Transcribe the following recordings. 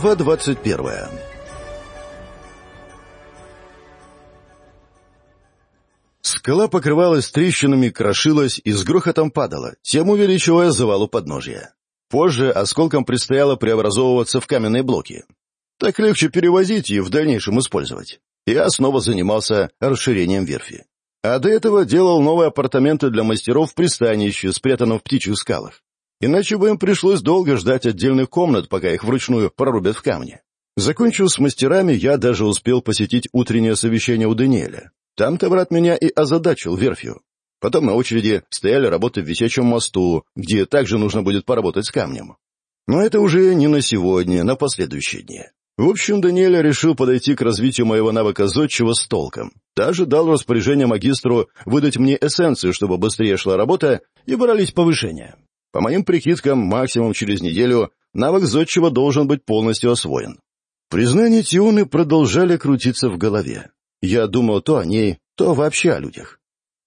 Глава 21 Скала покрывалась трещинами, крошилась и с грохотом падала, тем увеличивая завалу подножья. Позже осколкам предстояло преобразовываться в каменные блоки. Так легче перевозить и в дальнейшем использовать. Я снова занимался расширением верфи. А до этого делал новые апартаменты для мастеров в пристанище, спрятанном в птичьих скалах. Иначе бы им пришлось долго ждать отдельных комнат, пока их вручную прорубят в камне. Закончив с мастерами, я даже успел посетить утреннее совещание у Даниэля. Там-то брат меня и озадачил верфью. Потом на очереди стояли работы в висячем мосту, где также нужно будет поработать с камнем. Но это уже не на сегодня, на последующие дни. В общем, Даниэль решил подойти к развитию моего навыка зодчего с толком. Даже дал По моим прикидкам, максимум через неделю навык зодчего должен быть полностью освоен. Признания Тионы продолжали крутиться в голове. Я думал то о ней, то вообще о людях.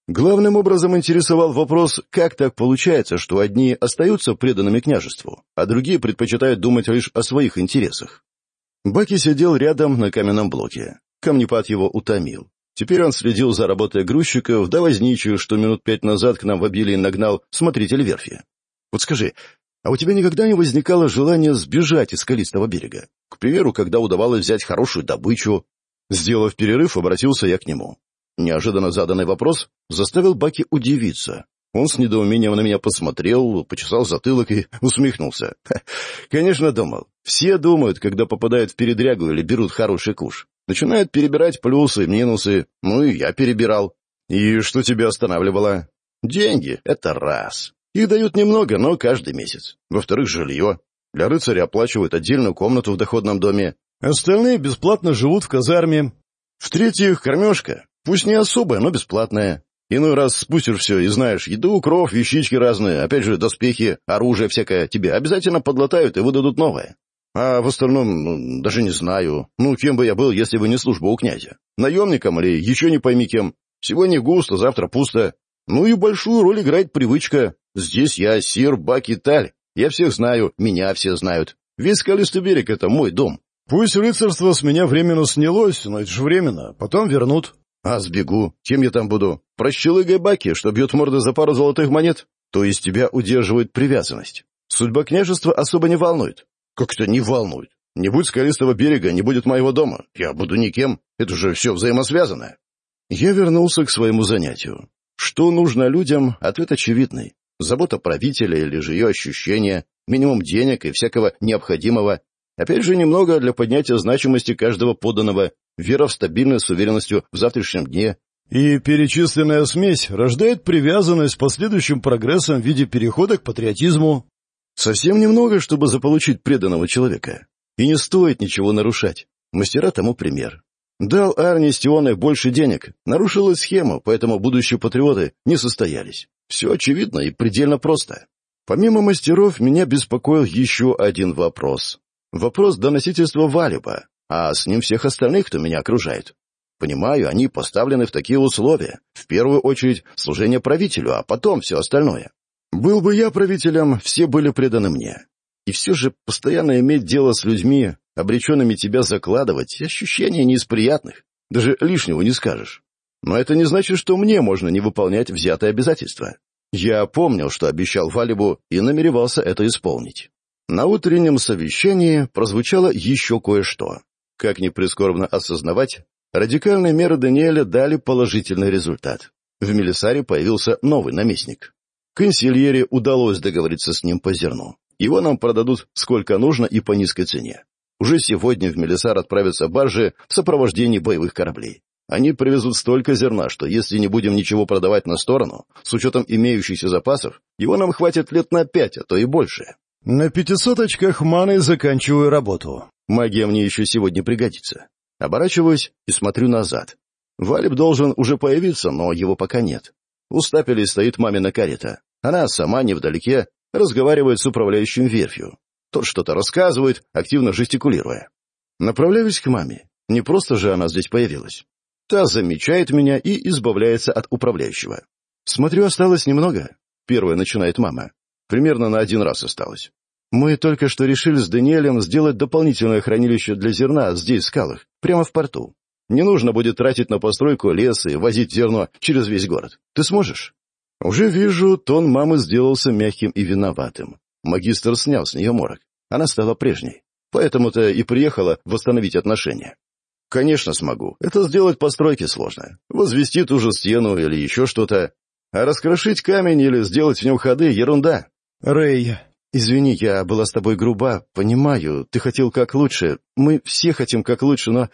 Главным образом интересовал вопрос, как так получается, что одни остаются преданными княжеству, а другие предпочитают думать лишь о своих интересах. Баки сидел рядом на каменном блоке. Камнепад его утомил. Теперь он следил за работой грузчиков, да возничью, что минут пять назад к нам в обилии нагнал смотритель верфи. Вот скажи, а у тебя никогда не возникало желания сбежать из скалистого берега? К примеру, когда удавалось взять хорошую добычу? Сделав перерыв, обратился я к нему. Неожиданно заданный вопрос заставил Баки удивиться. Он с недоумением на меня посмотрел, почесал затылок и усмехнулся. Конечно, думал. Все думают, когда попадают в передрягу или берут хороший куш. Начинают перебирать плюсы и минусы. Ну и я перебирал. И что тебя останавливало? Деньги — это раз. Их дают немного, но каждый месяц. Во-вторых, жилье. Для рыцаря оплачивают отдельную комнату в доходном доме. Остальные бесплатно живут в казарме. В-третьих, кормежка. Пусть не особая, но бесплатная. Иной раз спустишь все и знаешь, еду, кровь, вещички разные, опять же, доспехи, оружие всякое тебе обязательно подлатают и выдадут новое. А в остальном, ну, даже не знаю. Ну, кем бы я был, если бы не служба у князя? Наемником или еще не пойми кем? Сегодня густо, завтра пусто. Ну и большую роль играет привычка. Здесь я сир Баки Таль. Я всех знаю, меня все знают. Весь скалистый берег — это мой дом. Пусть рыцарство с меня временно снялось, но это же временно. Потом вернут. А сбегу. Чем я там буду? Прощелыгой Баки, что бьет морды за пару золотых монет? То есть тебя удерживает привязанность. Судьба княжества особо не волнует. Как-то не волнует. Не будет скалистого берега, не будет моего дома. Я буду никем. Это же все взаимосвязанное. Я вернулся к своему занятию. Что нужно людям, ответ очевидный забота правителя или же ее ощущения, минимум денег и всякого необходимого, опять же немного для поднятия значимости каждого поданного, вера в стабильность с уверенностью в завтрашнем дне. И перечисленная смесь рождает привязанность с последующим прогрессом в виде перехода к патриотизму. Совсем немного, чтобы заполучить преданного человека. И не стоит ничего нарушать. Мастера тому пример. Дал Арнистионы больше денег, нарушила схему, поэтому будущие патриоты не состоялись. Все очевидно и предельно просто. Помимо мастеров, меня беспокоил еще один вопрос. Вопрос доносительства Валиба, а с ним всех остальных, кто меня окружает. Понимаю, они поставлены в такие условия. В первую очередь служение правителю, а потом все остальное. Был бы я правителем, все были преданы мне. И все же постоянно иметь дело с людьми, обреченными тебя закладывать, ощущения не из приятных. Даже лишнего не скажешь. Но это не значит, что мне можно не выполнять взятые обязательства. Я помнил, что обещал Валибу и намеревался это исполнить. На утреннем совещании прозвучало еще кое-что. Как ни прискорбно осознавать, радикальные меры Даниэля дали положительный результат. В Мелисаре появился новый наместник. Консильере удалось договориться с ним по зерну. Его нам продадут сколько нужно и по низкой цене. Уже сегодня в Мелисар отправятся баржи в сопровождении боевых кораблей. Они привезут столько зерна, что если не будем ничего продавать на сторону, с учетом имеющихся запасов, его нам хватит лет на пять, а то и больше. На пятисот очках маны заканчиваю работу. Магия мне еще сегодня пригодится. Оборачиваюсь и смотрю назад. Валеб должен уже появиться, но его пока нет. У стапелей стоит мамина карета. Она сама невдалеке разговаривает с управляющим верфью. Тот что-то рассказывает, активно жестикулируя. Направляюсь к маме. Не просто же она здесь появилась. Та замечает меня и избавляется от управляющего. Смотрю, осталось немного. Первая начинает мама. Примерно на один раз осталось. Мы только что решили с Даниэлем сделать дополнительное хранилище для зерна здесь, в скалах, прямо в порту. Не нужно будет тратить на постройку лес и возить зерно через весь город. Ты сможешь? Уже вижу, тон мамы сделался мягким и виноватым. Магистр снял с нее морок. Она стала прежней. Поэтому-то и приехала восстановить отношения. Конечно, смогу. Это сделать постройки сложно. Возвести ту же стену или еще что-то. А раскрошить камень или сделать в нем ходы — ерунда. Рэй, извини, я была с тобой груба. Понимаю, ты хотел как лучше. Мы все хотим как лучше, но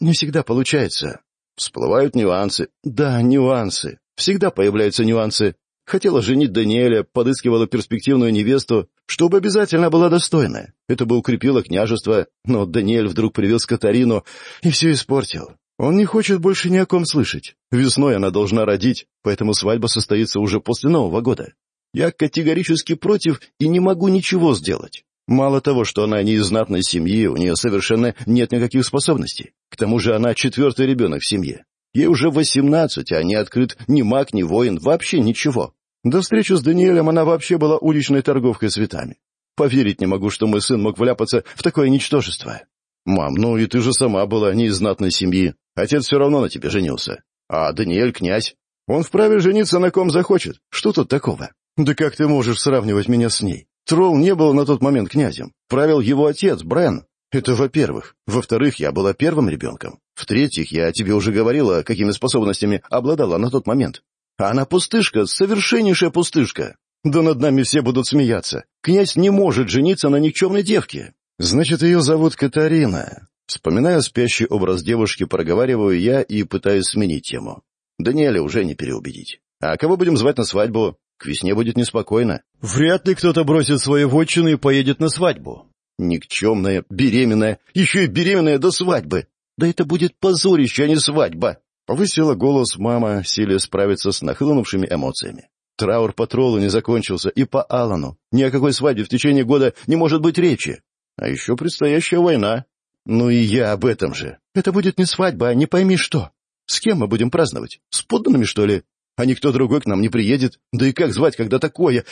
не всегда получается. Всплывают нюансы. Да, нюансы. Всегда появляются нюансы. Хотела женить Даниэля, подыскивала перспективную невесту, чтобы обязательно была достойная. Это бы укрепило княжество, но Даниэль вдруг привез Катарину и все испортил. Он не хочет больше ни о ком слышать. Весной она должна родить, поэтому свадьба состоится уже после Нового года. Я категорически против и не могу ничего сделать. Мало того, что она не из знатной семьи, у нее совершенно нет никаких способностей. К тому же она четвертый ребенок в семье. Ей уже восемнадцать, а не открыт ни маг, ни воин, вообще ничего. До встречи с Даниэлем она вообще была уличной торговкой цветами. Поверить не могу, что мой сын мог вляпаться в такое ничтожество. Мам, ну и ты же сама была не из знатной семьи. Отец все равно на тебе женился. А Даниэль князь. Он вправе жениться на ком захочет. Что тут такого? Да как ты можешь сравнивать меня с ней? Тролл не был на тот момент князем. Правил его отец, Брен. Это во-первых. Во-вторых, я была первым ребенком. В-третьих, я тебе уже говорила, какими способностями обладала на тот момент. она пустышка, совершеннейшая пустышка. Да над нами все будут смеяться. Князь не может жениться на никчемной девке. Значит, ее зовут Катарина. Вспоминая спящий образ девушки, проговариваю я и пытаюсь сменить тему. Даниэля уже не переубедить. А кого будем звать на свадьбу? К весне будет неспокойно. Вряд ли кто-то бросит свою вотчины и поедет на свадьбу. Никчемная, беременная, еще и беременная до свадьбы. Да это будет позорище, а не свадьба!» Повысила голос мама, силе справиться с нахлынувшими эмоциями. Траур по троллу не закончился, и по Алану. Ни о какой свадьбе в течение года не может быть речи. А еще предстоящая война. Ну и я об этом же. Это будет не свадьба, а не пойми что. С кем мы будем праздновать? С подданными, что ли? А никто другой к нам не приедет. Да и как звать, когда такое?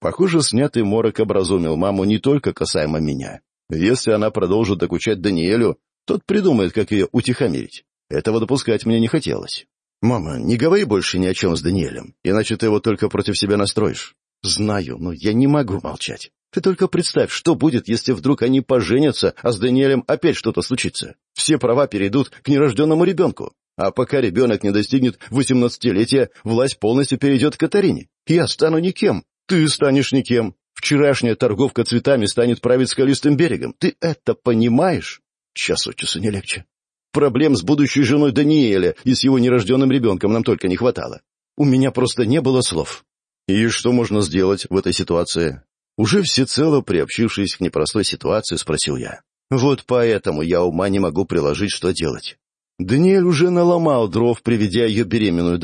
Похоже, снятый морок образумил маму не только касаемо меня. Если она продолжит докучать Даниэлю, тот придумает, как ее утихомирить. Этого допускать мне не хотелось. «Мама, не говори больше ни о чем с Даниэлем, иначе ты его только против себя настроишь». «Знаю, но я не могу молчать. Ты только представь, что будет, если вдруг они поженятся, а с Даниэлем опять что-то случится. Все права перейдут к нерожденному ребенку. А пока ребенок не достигнет восемнадцатилетия, власть полностью перейдет к Катарине. Я стану никем, ты станешь никем. Вчерашняя торговка цветами станет править скалистым берегом. Ты это понимаешь?» Час от часу не легче. Проблем с будущей женой Даниэля и с его нерожденным ребенком нам только не хватало. У меня просто не было слов. И что можно сделать в этой ситуации? Уже всецело приобщившись к непростой ситуации, спросил я. Вот поэтому я ума не могу приложить, что делать. Даниэль уже наломал дров, приведя ее беременную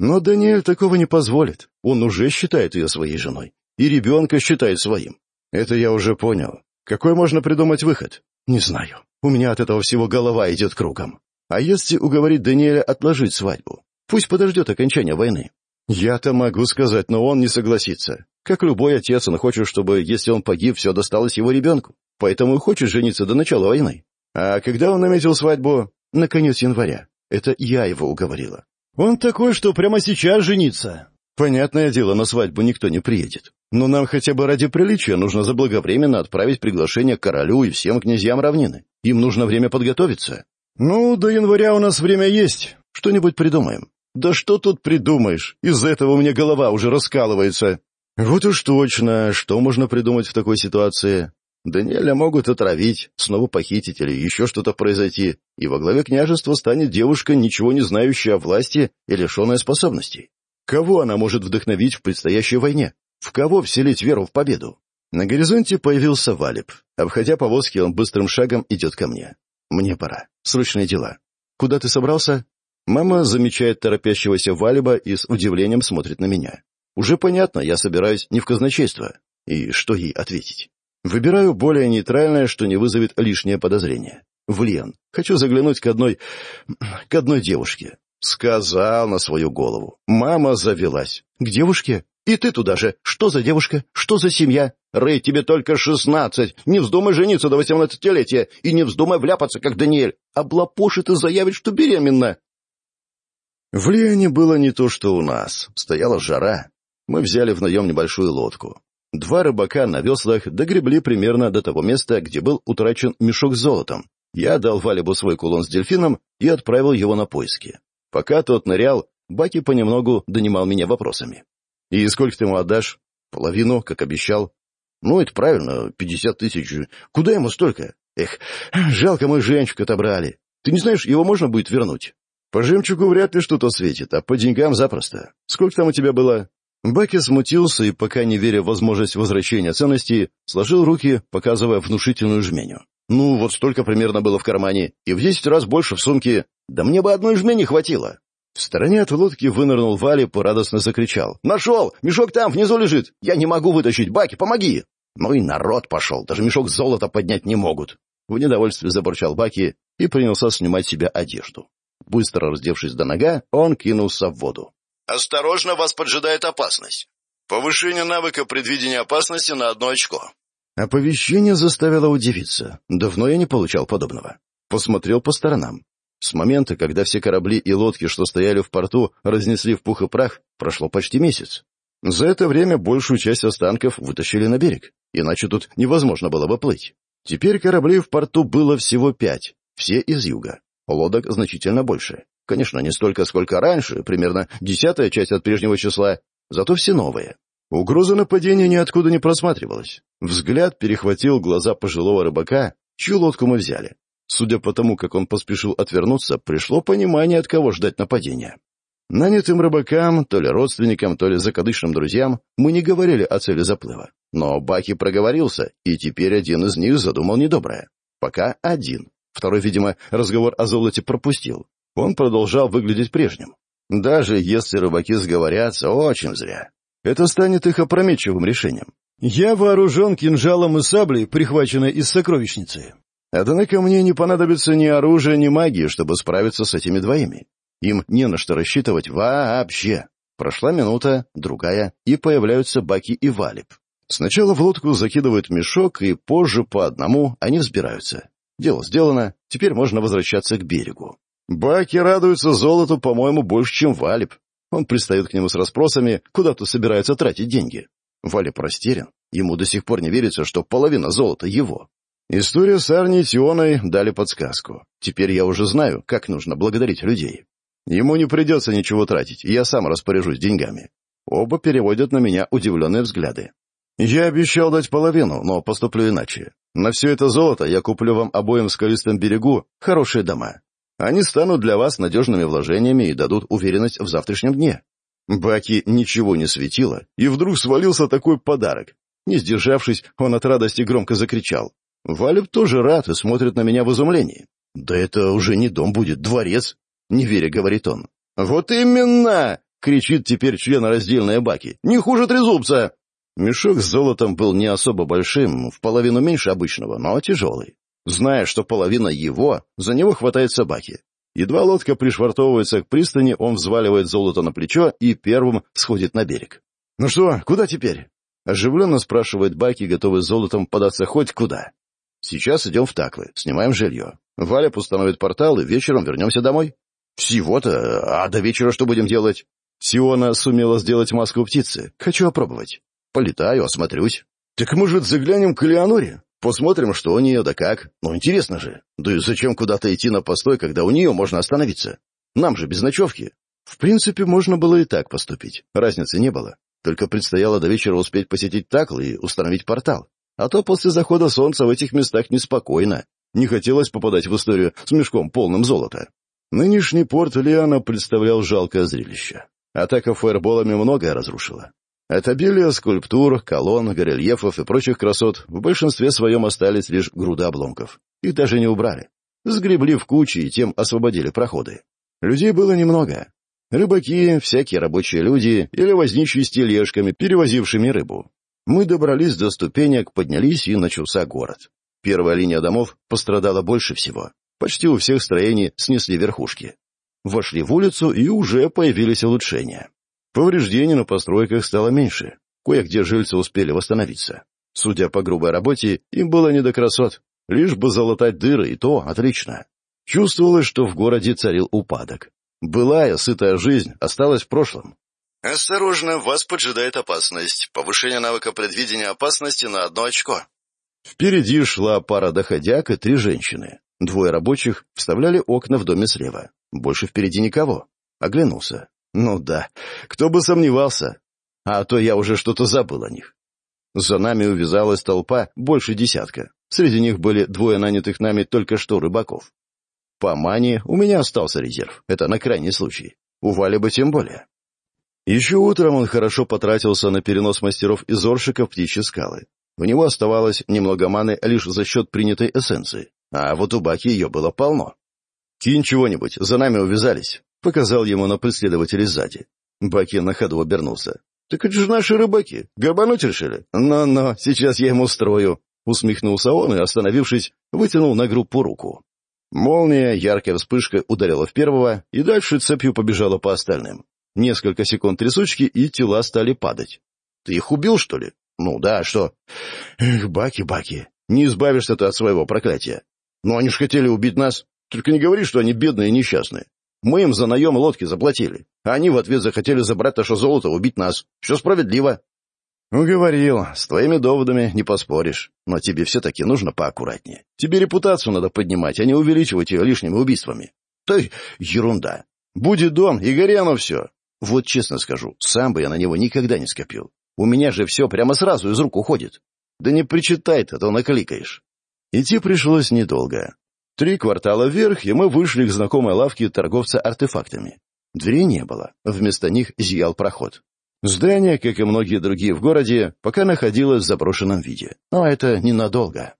Но Даниэль такого не позволит. Он уже считает ее своей женой. И ребенка считает своим. Это я уже понял. Какой можно придумать выход? Не знаю. У меня от этого всего голова идет кругом. А если уговорить Даниэля отложить свадьбу? Пусть подождет окончания войны. Я-то могу сказать, но он не согласится. Как любой отец, он хочет, чтобы, если он погиб, все досталось его ребенку. Поэтому и хочет жениться до начала войны. А когда он наметил свадьбу? на конец января. Это я его уговорила. Он такой, что прямо сейчас жениться. Понятное дело, на свадьбу никто не приедет. Но нам хотя бы ради приличия нужно заблаговременно отправить приглашение к королю и всем князьям равнины. Им нужно время подготовиться. Ну, до января у нас время есть. Что-нибудь придумаем. Да что тут придумаешь? Из-за этого у меня голова уже раскалывается. Вот уж точно, что можно придумать в такой ситуации? Даниэля могут отравить, снова похитить или еще что-то произойти, и во главе княжества станет девушка, ничего не знающая о власти и лишенная способностей. Кого она может вдохновить в предстоящей войне? В кого вселить веру в победу? На горизонте появился Валеб. Обходя повозки, он быстрым шагом идет ко мне. «Мне пора. Срочные дела. Куда ты собрался?» Мама замечает торопящегося Валиба и с удивлением смотрит на меня. «Уже понятно, я собираюсь не в казначейство. И что ей ответить?» Выбираю более нейтральное, что не вызовет лишнее подозрение. Влен. Хочу заглянуть к одной... к одной девушке. Сказал на свою голову. Мама завелась. К девушке? И ты туда же. Что за девушка? Что за семья? Рэй, тебе только шестнадцать. Не вздумай жениться до восемнадцатилетия. И не вздумай вляпаться, как Даниэль. Облапошит и заявит, что беременна. В Лиане было не то, что у нас. Стояла жара. Мы взяли в наем небольшую лодку. Два рыбака на веслах догребли примерно до того места, где был утрачен мешок с золотом. Я дал Валибу свой кулон с дельфином и отправил его на поиски. Пока тот нырял, Баки понемногу донимал меня вопросами. «И сколько ты ему отдашь?» «Половину, как обещал». «Ну, это правильно, пятьдесят тысяч. Куда ему столько? Эх, жалко, мой жемчуг отобрали. Ты не знаешь, его можно будет вернуть?» «По жемчугу вряд ли что-то светит, а по деньгам запросто. Сколько там у тебя было?» Баки смутился и, пока не веря в возможность возвращения ценностей, сложил руки, показывая внушительную жменю. Ну, вот столько примерно было в кармане, и в десять раз больше в сумке. Да мне бы одной жмени хватило. В стороне от лодки вынырнул Вали, порадостно закричал. «Нашел! Мешок там, внизу лежит! Я не могу вытащить! Баки, помоги!» Ну и народ пошел, даже мешок золота поднять не могут. В недовольстве забурчал Баки и принялся снимать себе одежду. Быстро раздевшись до нога, он кинулся в воду. Осторожно, вас поджидает опасность. Повышение навыка предвидения опасности на одно очко. Оповещение заставило удивиться. Давно я не получал подобного. Посмотрел по сторонам. С момента, когда все корабли и лодки, что стояли в порту, разнесли в пух и прах, прошло почти месяц. За это время большую часть останков вытащили на берег, иначе тут невозможно было бы плыть. Теперь кораблей в порту было всего пять, все из юга. Лодок значительно больше. Конечно, не столько, сколько раньше, примерно десятая часть от прежнего числа, зато все новые. Угроза нападения ниоткуда не просматривалась. Взгляд перехватил глаза пожилого рыбака, чью лодку мы взяли. Судя по тому, как он поспешил отвернуться, пришло понимание, от кого ждать нападения. Нанятым рыбакам, то ли родственникам, то ли закадышным друзьям, мы не говорили о цели заплыва. Но Баки проговорился, и теперь один из них задумал недоброе. Пока один. Второй, видимо, разговор о золоте пропустил. Он продолжал выглядеть прежним. Даже если рыбаки сговорятся, очень зря. Это станет их опрометчивым решением. Я вооружен кинжалом и саблей, прихваченной из сокровищницы. Однако мне не понадобится ни оружия, ни магии, чтобы справиться с этими двоими. Им не на что рассчитывать вообще. Прошла минута, другая, и появляются Баки и Валип. Сначала в лодку закидывают мешок, и позже по одному они взбираются. Дело сделано, теперь можно возвращаться к берегу. Баки радуются золоту, по-моему, больше, чем Валип. Он пристает к нему с расспросами, куда тут собираются тратить деньги. Валип растерян. Ему до сих пор не верится, что половина золота его. История с Арни и Тионой дали подсказку. Теперь я уже знаю, как нужно благодарить людей. Ему не придется ничего тратить, я сам распоряжусь деньгами. Оба переводят на меня удивленные взгляды. Я обещал дать половину, но поступлю иначе. На все это золото я куплю вам обоим в скалистом берегу хорошие дома. Они станут для вас надежными вложениями и дадут уверенность в завтрашнем дне. Баки ничего не светило, и вдруг свалился такой подарок. Не сдержавшись, он от радости громко закричал. "Валюб тоже рад и смотрит на меня в изумлении. «Да это уже не дом будет, дворец!» — Неверя говорит он. «Вот именно!» — кричит теперь член раздельной Баки. «Не хуже трезубца!» Мешок с золотом был не особо большим, в половину меньше обычного, но тяжелый. Зная, что половина его, за него хватает собаки. Едва лодка пришвартовывается к пристани, он взваливает золото на плечо и первым сходит на берег. «Ну что, куда теперь?» Оживленно спрашивает Баки, готовый золотом податься хоть куда. «Сейчас идем в Таклы, снимаем жилье. Валяп установит портал, и вечером вернемся домой». «Всего-то? А до вечера что будем делать?» «Сиона сумела сделать маску птицы. Хочу опробовать. Полетаю, осмотрюсь». «Так, может, заглянем к Леоноре? Посмотрим, что у нее да как. Ну, интересно же. Да и зачем куда-то идти на постой, когда у нее можно остановиться? Нам же без ночевки. В принципе, можно было и так поступить. Разницы не было. Только предстояло до вечера успеть посетить Такл и установить портал. А то после захода солнца в этих местах неспокойно. Не хотелось попадать в историю с мешком полным золота. Нынешний порт Лиана представлял жалкое зрелище. Атака фаерболами многое разрушила. Это обилие скульптур, колонн, горельефов и прочих красот в большинстве своем остались лишь груда обломков. Их даже не убрали. Сгребли в кучи и тем освободили проходы. Людей было немного. Рыбаки, всякие рабочие люди или возничьи с тележками, перевозившими рыбу. Мы добрались до ступенек, поднялись и начался город. Первая линия домов пострадала больше всего. Почти у всех строений снесли верхушки. Вошли в улицу и уже появились улучшения. Повреждений на постройках стало меньше. Кое-где жильцы успели восстановиться. Судя по грубой работе, им было не до красот. Лишь бы залатать дыры, и то отлично. Чувствовалось, что в городе царил упадок. Былая сытая жизнь осталась в прошлом. «Осторожно, вас поджидает опасность. Повышение навыка предвидения опасности на одно очко». Впереди шла пара доходяк и три женщины. Двое рабочих вставляли окна в доме слева. Больше впереди никого. Оглянулся. Ну да, кто бы сомневался. А то я уже что-то забыл о них. За нами увязалась толпа, больше десятка. Среди них были двое нанятых нами только что рыбаков. По мане у меня остался резерв, это на крайний случай. У Вали бы тем более. Еще утром он хорошо потратился на перенос мастеров из Оршика птичьи скалы. У него оставалось немного маны лишь за счет принятой эссенции, а вот у Баки ее было полно. «Кинь чего-нибудь, за нами увязались», показал ему на преследователей сзади. Баки на ходу обернулся. «Так это же наши рыбаки. Габануть решили? Но-но, сейчас я им устрою». Усмехнулся он и, остановившись, вытянул на группу руку. Молния, яркая вспышка ударила в первого, и дальше цепью побежала по остальным. Несколько секунд трясучки, и тела стали падать. «Ты их убил, что ли?» «Ну да, а что?» «Эх, Баки, Баки, не избавишься ты от своего проклятия. Но они ж хотели убить нас. Только не говори, что они бедные и несчастные. Мы им за наем лодки заплатили, а они в ответ захотели забрать наше золото и убить нас. Все справедливо». «Уговорил. С твоими доводами не поспоришь. Но тебе все-таки нужно поаккуратнее. Тебе репутацию надо поднимать, а не увеличивать ее лишними убийствами». «Да ерунда. Будет дом, и гори оно все. Вот честно скажу, сам бы я Три квартала вверх, и мы вышли к знакомой лавке торговца артефактами. Дверей не было, вместо них зиял проход. Здание, как и многие другие в городе, пока находилось в заброшенном виде, но это ненадолго.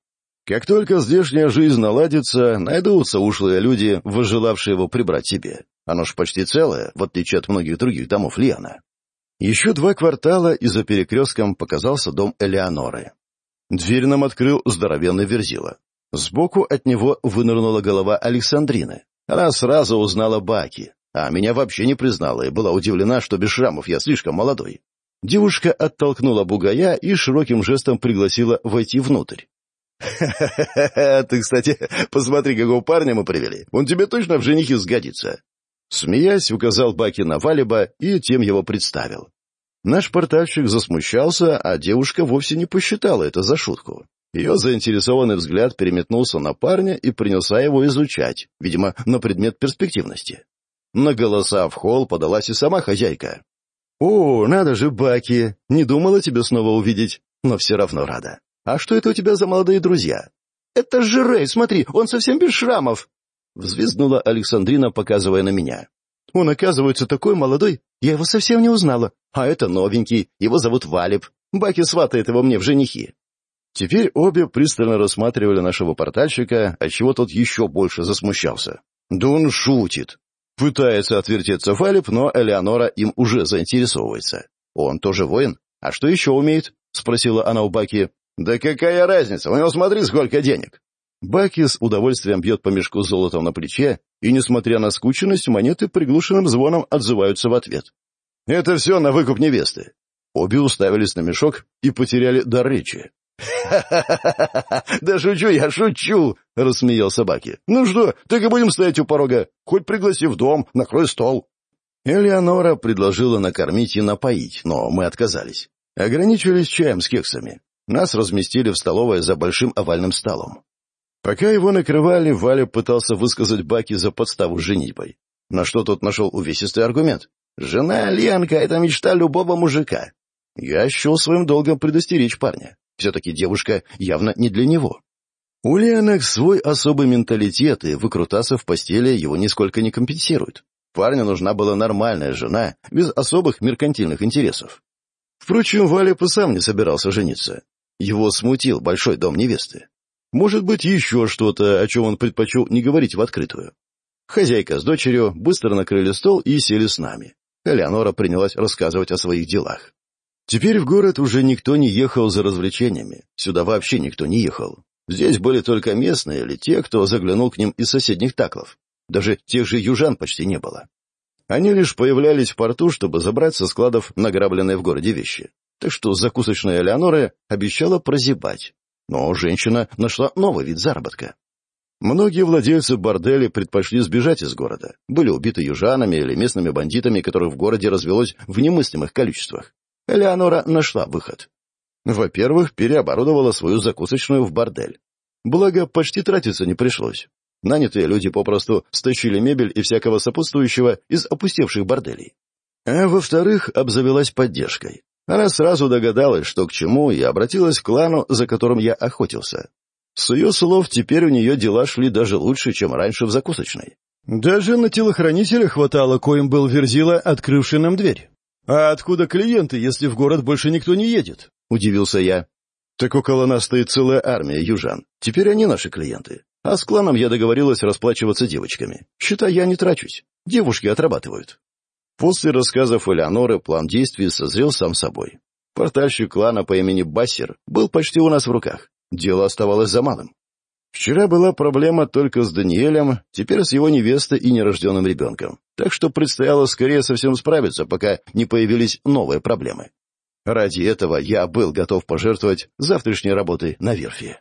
Как только здешняя жизнь наладится, найдутся ушлые люди, выжелавшие его прибрать себе. Оно ж почти целое, в отличие от многих других домов Лиана. Еще два квартала, и за перекрестком показался дом Элеоноры. Дверь нам открыл здоровенный Верзила. Сбоку от него вынырнула голова Александрины. Она сразу узнала Баки, а меня вообще не признала и была удивлена, что без шрамов я слишком молодой. Девушка оттолкнула бугая и широким жестом пригласила войти внутрь. «Ха-ха-ха! Ты, кстати, посмотри, какого парня мы привели! Он тебе точно в женихе сгодится!» Смеясь, указал Баки на Валиба и тем его представил. Наш портальщик засмущался, а девушка вовсе не посчитала это за шутку. Ее заинтересованный взгляд переметнулся на парня и принялся его изучать, видимо, на предмет перспективности. На голоса в холл подалась и сама хозяйка. «О, надо же, Баки! Не думала тебя снова увидеть, но все равно рада. А что это у тебя за молодые друзья?» «Это же Рэй, смотри, он совсем без шрамов!» Взвизгнула Александрина, показывая на меня. «Он, оказывается, такой молодой, я его совсем не узнала. А это новенький, его зовут Валеб. Баки сватает его мне в женихи». Теперь обе пристально рассматривали нашего портальщика, отчего тот еще больше засмущался. «Да он шутит!» Пытается отвертеться Фалип, но Элеонора им уже заинтересовывается. «Он тоже воин? А что еще умеет?» — спросила она у Баки. «Да какая разница? У него смотри, сколько денег!» Баки с удовольствием бьет по мешку золотом на плече, и, несмотря на скученность, монеты приглушенным звоном отзываются в ответ. «Это все на выкуп невесты!» Обе уставились на мешок и потеряли дар речи. «Да шучу я, шучу!» — рассмеялся Баки. «Ну что, так и будем стоять у порога. Хоть пригласи в дом, накрой стол». Элеонора предложила накормить и напоить, но мы отказались. Ограничились чаем с кексами. Нас разместили в столовой за большим овальным столом. Пока его накрывали, Валя пытался высказать Баки за подставу с женитьбой. На что тот нашел увесистый аргумент. «Жена Ленка — это мечта любого мужика». Я счел своим долгом предостеречь парня. Все-таки девушка явно не для него. У Леонах свой особый менталитет, и выкрутаться в постели его нисколько не компенсирует. Парню нужна была нормальная жена, без особых меркантильных интересов. Впрочем, Валя бы сам не собирался жениться. Его смутил большой дом невесты. Может быть, еще что-то, о чем он предпочел не говорить в открытую. Хозяйка с дочерью быстро накрыли стол и сели с нами. Элеонора принялась рассказывать о своих делах. Теперь в город уже никто не ехал за развлечениями. Сюда вообще никто не ехал. Здесь были только местные или те, кто заглянул к ним из соседних таклов. Даже тех же южан почти не было. Они лишь появлялись в порту, чтобы забрать со складов награбленные в городе вещи. Так что закусочная Элеонора обещала прозябать. Но женщина нашла новый вид заработка. Многие владельцы борделей предпочли сбежать из города, были убиты южанами или местными бандитами, которых в городе развелось в немыслимых количествах. Элеонора нашла выход. Во-первых, переоборудовала свою закусочную в бордель. Благо, почти тратиться не пришлось. Нанятые люди попросту стащили мебель и всякого сопутствующего из опустевших борделей. А во-вторых, обзавелась поддержкой. Она сразу догадалась, что к чему, и обратилась к клану, за которым я охотился. С ее слов, теперь у нее дела шли даже лучше, чем раньше в закусочной. Даже на телохранителя хватало, коим был Верзила, открывший нам дверь. «А откуда клиенты, если в город больше никто не едет?» — удивился я. «Так около нас стоит целая армия южан. Теперь они наши клиенты. А с кланом я договорилась расплачиваться девочками. Считай, я не трачусь. Девушки отрабатывают». После рассказов Элеоноры план действий созрел сам собой. Портальщик клана по имени Бассер был почти у нас в руках. Дело оставалось за малым. Вчера была проблема только с Даниэлем, теперь с его невестой и нерожденным ребенком так что предстояло скорее со всем справиться, пока не появились новые проблемы. Ради этого я был готов пожертвовать завтрашней работой на верфи.